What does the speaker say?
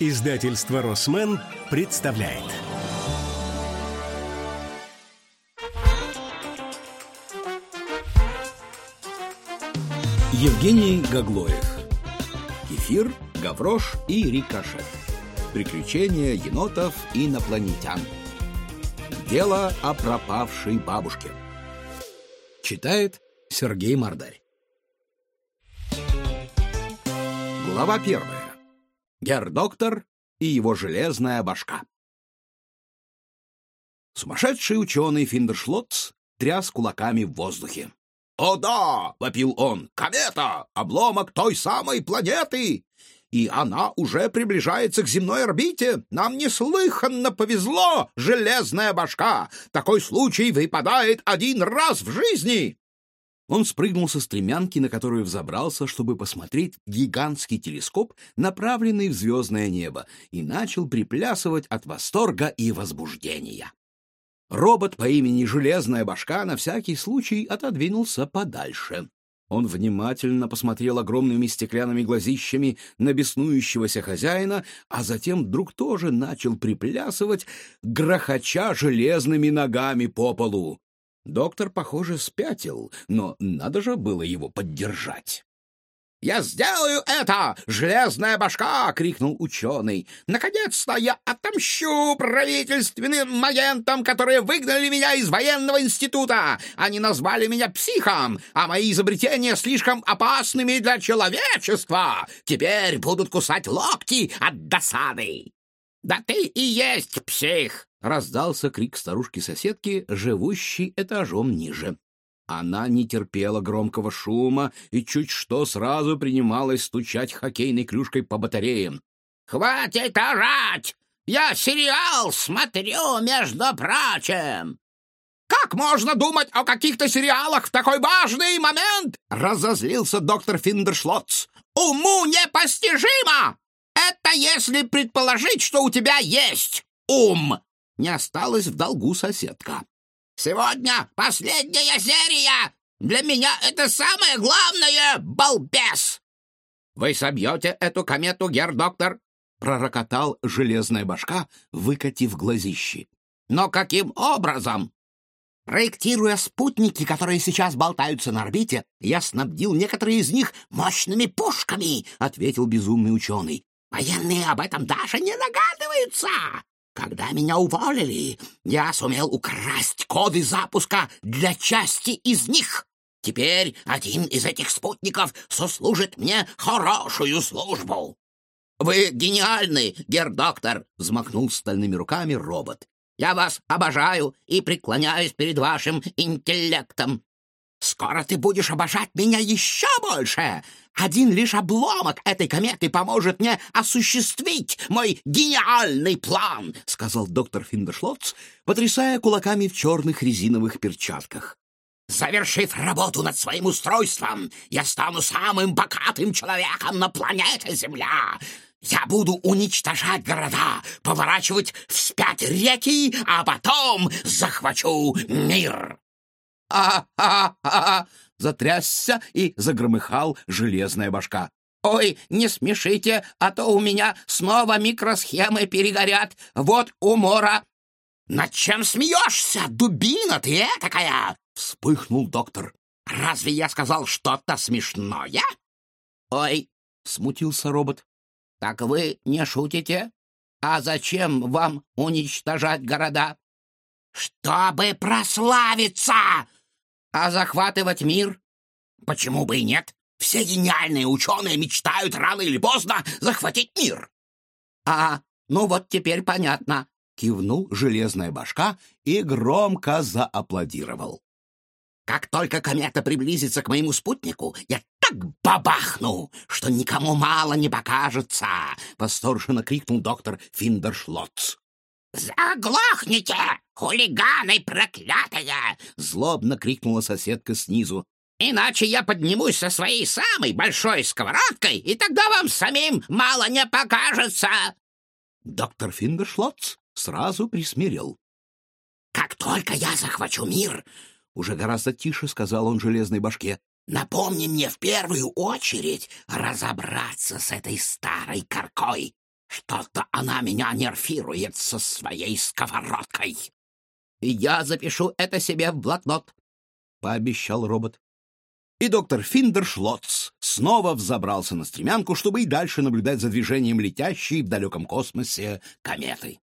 Издательство «Росмен» представляет. Евгений Гаглоев. Кефир, гаврош и рикошет. Приключения енотов и инопланетян. Дело о пропавшей бабушке. Читает Сергей Мордарь. Глава первая. Гердоктор и его железная башка. Сумасшедший ученый Финдершлотц тряс кулаками в воздухе. «О да!» — вопил он. «Комета! Обломок той самой планеты! И она уже приближается к земной орбите! Нам неслыханно повезло, железная башка! Такой случай выпадает один раз в жизни!» Он спрыгнул со стремянки, на которую взобрался, чтобы посмотреть гигантский телескоп, направленный в звездное небо, и начал приплясывать от восторга и возбуждения. Робот по имени Железная Башка на всякий случай отодвинулся подальше. Он внимательно посмотрел огромными стеклянными глазищами на беснующегося хозяина, а затем вдруг тоже начал приплясывать, грохоча железными ногами по полу. Доктор, похоже, спятил, но надо же было его поддержать. «Я сделаю это, железная башка!» — крикнул ученый. «Наконец-то я отомщу правительственным агентам, которые выгнали меня из военного института! Они назвали меня психом, а мои изобретения слишком опасными для человечества! Теперь будут кусать локти от досады!» «Да ты и есть псих!» — раздался крик старушки-соседки, живущей этажом ниже. Она не терпела громкого шума и чуть что сразу принималась стучать хоккейной клюшкой по батареям. «Хватит орать! Я сериал смотрю, между прочим!» «Как можно думать о каких-то сериалах в такой важный момент?» — разозлился доктор Финдершлотц. «Уму непостижимо! Это если предположить, что у тебя есть ум!» Не осталось в долгу соседка. Сегодня последняя серия! Для меня это самое главное, балбес!» «Вы собьете эту комету, герр-доктор?» — пророкотал железная башка, выкатив глазищи. «Но каким образом?» Проектируя спутники, которые сейчас болтаются на орбите, я снабдил некоторые из них мощными пушками, — ответил безумный ученый. Военные об этом даже не догадываются. Когда меня уволили, я сумел украсть коды запуска для части из них. Теперь один из этих спутников сослужит мне хорошую службу. Вы гениальны, гердоктор, взмахнул стальными руками робот. Я вас обожаю и преклоняюсь перед вашим интеллектом. Скоро ты будешь обожать меня еще больше. Один лишь обломок этой кометы поможет мне осуществить мой гениальный план, — сказал доктор Финдершлотц, потрясая кулаками в черных резиновых перчатках. Завершив работу над своим устройством, я стану самым богатым человеком на планете Земля. Я буду уничтожать города, поворачивать вспять реки, а потом захвачу мир а-а-а!» Затрясся и загромыхал железная башка. «Ой, не смешите, а то у меня снова микросхемы перегорят. Вот умора!» «Над чем смеешься, дубина ты такая?» — вспыхнул доктор. «Разве я сказал что-то смешное?» «Ой!» — смутился робот. «Так вы не шутите? А зачем вам уничтожать города?» «Чтобы прославиться!» А захватывать мир? Почему бы и нет? Все гениальные ученые мечтают рано или поздно захватить мир. А, ну вот теперь понятно. Кивнул железная башка и громко зааплодировал. Как только комета приблизится к моему спутнику, я так бабахну, что никому мало не покажется, — восторженно крикнул доктор Финдершлотц. «Заглохните, хулиганы проклятые!» — злобно крикнула соседка снизу. «Иначе я поднимусь со своей самой большой сковородкой, и тогда вам самим мало не покажется!» Доктор Финдершлотц сразу присмирел. «Как только я захвачу мир!» — уже гораздо тише сказал он железной башке. «Напомни мне в первую очередь разобраться с этой старой коркой. Что-то она меня нервирует со своей сковородкой. Я запишу это себе в блокнот, — пообещал робот. И доктор Финдершлотц снова взобрался на стремянку, чтобы и дальше наблюдать за движением летящей в далеком космосе кометы.